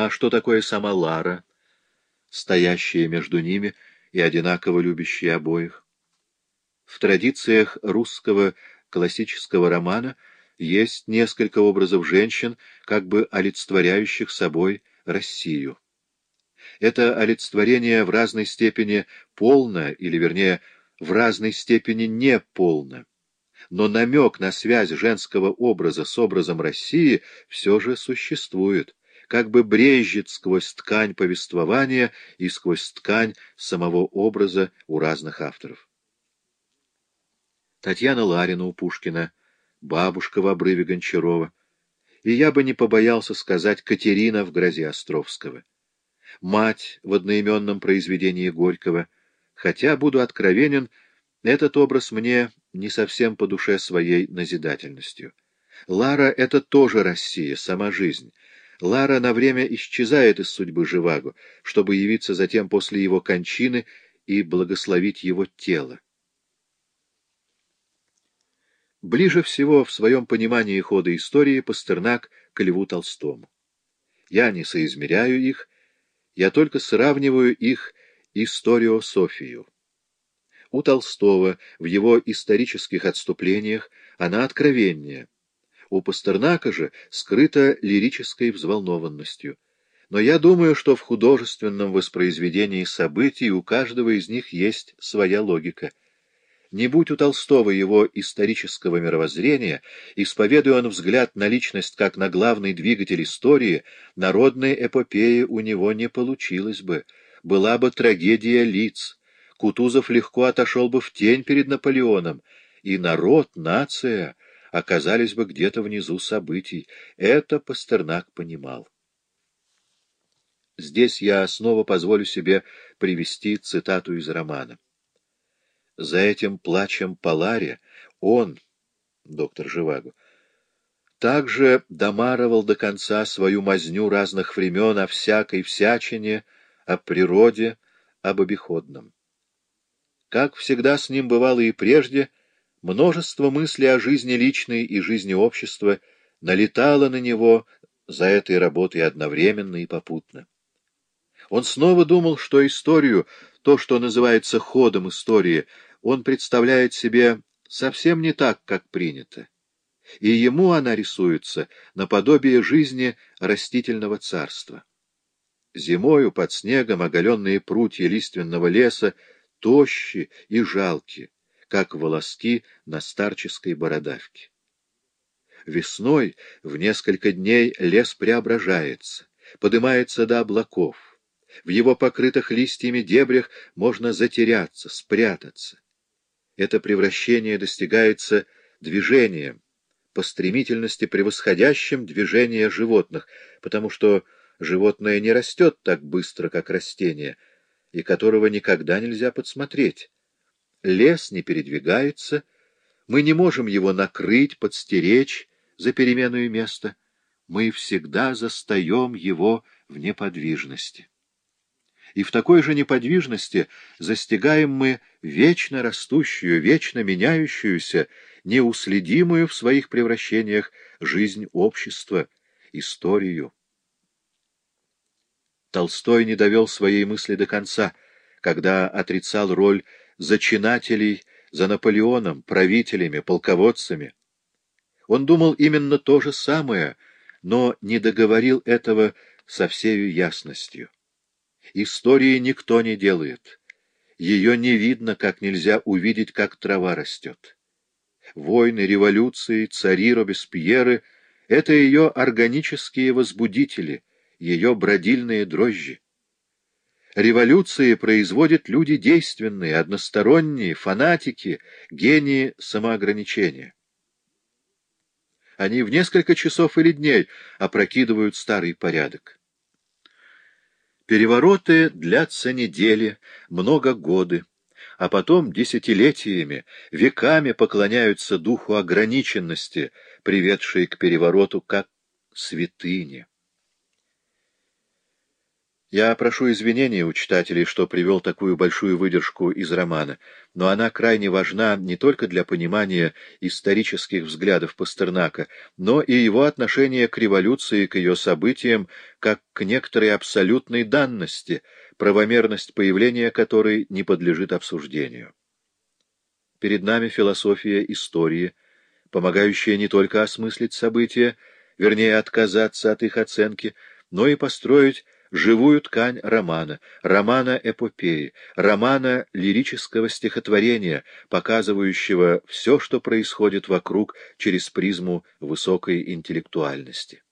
А что такое сама Лара, стоящая между ними и одинаково любящая обоих? В традициях русского классического романа есть несколько образов женщин, как бы олицетворяющих собой Россию. Это олицетворение в разной степени полно, или, вернее, в разной степени неполно. Но намек на связь женского образа с образом России все же существует, как бы брежет сквозь ткань повествования и сквозь ткань самого образа у разных авторов. Татьяна Ларина у Пушкина, бабушка в обрыве Гончарова, и я бы не побоялся сказать Катерина в грозе Островского мать в одноименном произведении Горького, хотя, буду откровенен, этот образ мне не совсем по душе своей назидательностью. Лара — это тоже Россия, сама жизнь. Лара на время исчезает из судьбы Живаго, чтобы явиться затем после его кончины и благословить его тело. Ближе всего в своем понимании хода истории Пастернак к Льву Толстому. Я не соизмеряю их, я только сравниваю их историософию. У Толстого в его исторических отступлениях она откровеннее. У Пастернака же скрыта лирической взволнованностью. Но я думаю, что в художественном воспроизведении событий у каждого из них есть своя логика — не будь у Толстого его исторического мировоззрения, исповедуя он взгляд на личность как на главный двигатель истории, народной эпопеи у него не получилось бы. Была бы трагедия лиц. Кутузов легко отошел бы в тень перед Наполеоном, и народ, нация оказались бы где-то внизу событий. Это Пастернак понимал. Здесь я снова позволю себе привести цитату из романа. За этим плачем Паларе он, доктор Живаго, также домарывал до конца свою мазню разных времен о всякой всячине, о природе, об обиходном. Как всегда с ним бывало и прежде, множество мыслей о жизни личной и жизни общества налетало на него за этой работой одновременно и попутно. Он снова думал, что историю, то, что называется ходом истории, он представляет себе совсем не так, как принято, и ему она рисуется наподобие жизни растительного царства. Зимою под снегом оголенные прутья лиственного леса тощи и жалки, как волоски на старческой бородавке. Весной в несколько дней лес преображается, поднимается до облаков. В его покрытых листьями дебрях можно затеряться, спрятаться это превращение достигается движением, по стремительности превосходящим движение животных, потому что животное не растет так быстро, как растение, и которого никогда нельзя подсмотреть. Лес не передвигается, мы не можем его накрыть, подстеречь за переменную место, мы всегда застаем его в неподвижности и в такой же неподвижности застигаем мы вечно растущую, вечно меняющуюся, неуследимую в своих превращениях жизнь общества, историю. Толстой не довел своей мысли до конца, когда отрицал роль зачинателей за Наполеоном, правителями, полководцами. Он думал именно то же самое, но не договорил этого со всею ясностью. Истории никто не делает. Ее не видно, как нельзя увидеть, как трава растет. Войны, революции, цари, Робеспьеры — это ее органические возбудители, ее бродильные дрожжи. Революции производят люди действенные, односторонние, фанатики, гении самоограничения. Они в несколько часов или дней опрокидывают старый порядок. Перевороты длятся недели, много годы, а потом десятилетиями, веками поклоняются духу ограниченности, приведшей к перевороту как святыне. Я прошу извинения у читателей, что привел такую большую выдержку из романа, но она крайне важна не только для понимания исторических взглядов Пастернака, но и его отношения к революции, к ее событиям, как к некоторой абсолютной данности, правомерность появления которой не подлежит обсуждению. Перед нами философия истории, помогающая не только осмыслить события, вернее отказаться от их оценки, но и построить живую ткань романа, романа-эпопеи, романа лирического стихотворения, показывающего все, что происходит вокруг через призму высокой интеллектуальности.